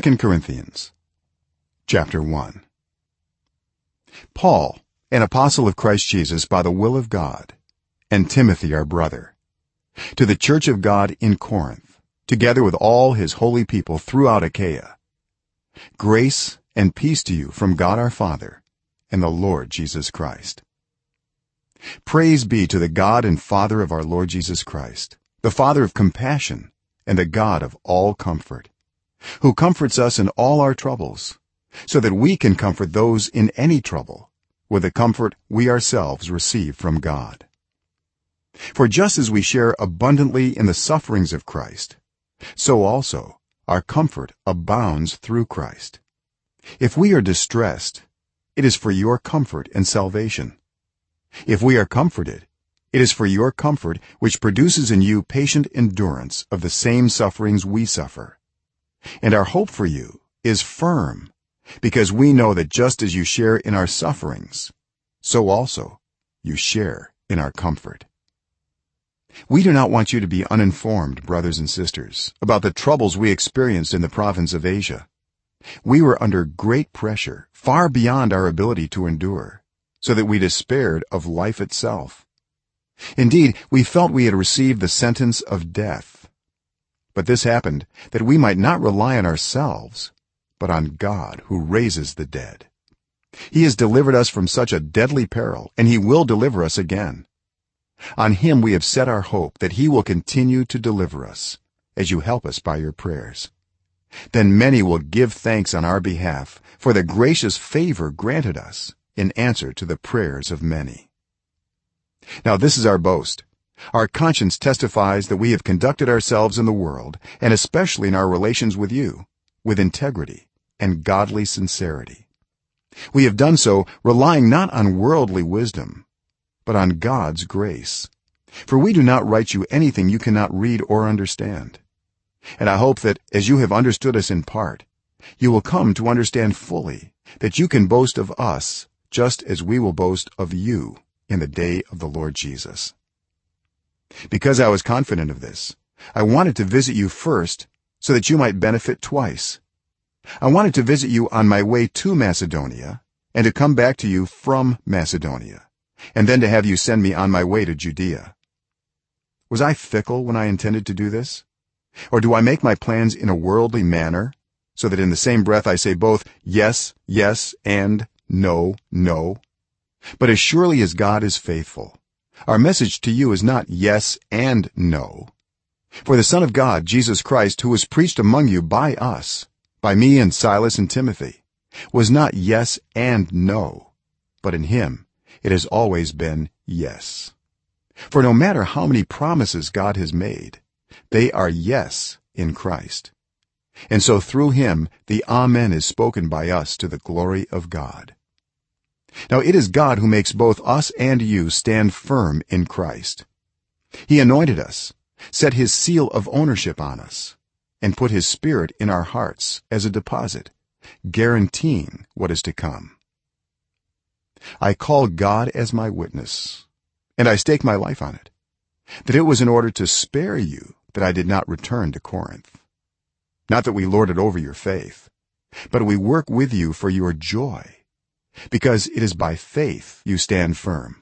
2 corinthians chapter 1 paul an apostle of christ jesus by the will of god and timothy our brother to the church of god in corinth together with all his holy people throughout achaia grace and peace to you from god our father and the lord jesus christ. Praise be to the god and father of our lord jesus christ the father of compassion and the god of all comfort who comforts us in all our troubles so that we can comfort those in any trouble with the comfort we ourselves receive from god. For just as we share abundantly in the sufferings of Christ so also our comfort abounds through Christ. If we are distressed it is for your comfort and salvation. If we are comforted it is for your comfort which produces in you patient endurance of the same sufferings we suffer and our hope for you is firm because we know that just as you share in our sufferings so also you share in our comfort. We do not want you to be uninformed brothers and sisters about the troubles we experienced in the province of asia. We were under great pressure far beyond our ability to endure so that we despaired of life itself. Indeed we felt we had received the sentence of death but this happened that we might not rely on ourselves but on god who raises the dead. He has delivered us from such a deadly peril and he will deliver us again. On him we have set our hope that he will continue to deliver us as you help us by your prayers. Then many will give thanks on our behalf for the gracious favor granted us in answer to the prayers of many. Now this is our boast our conscience testifies that we have conducted ourselves in the world and especially in our relations with you with integrity and godly sincerity. We have done so relying not on worldly wisdom but on god's grace. For we do not write you anything you cannot read or understand. And i hope that as you have understood us in part you will come to understand fully that you can boast of us just as we will boast of you in the day of the lord jesus because i was confident of this i wanted to visit you first so that you might benefit twice. I wanted to visit you on my way to macedonia and to come back to you from macedonia and then to have you send me on my way to judea. Was i fickle when i intended to do this? Or do i make my plans in a worldly manner so that in the same breath i say both yes yes and no no? But as surely as god is faithful our message to you is not yes and no. For the son of god jesus christ who was preached among you by us by me and silas and timothy was not yes and no but in him it has always been yes. For no matter how many promises god has made they are yes in christ. And so through him the amen is spoken by us to the glory of god now it is god who makes both us and you stand firm in christ. He anointed us set his seal of ownership on us and put his spirit in our hearts as a deposit guaranteeing what is to come. I call god as my witness and i stake my life on it that it was in order to spare you that i did not return to corinth. Not that we lord it over your faith but we work with you for your joy because it is by faith you stand firm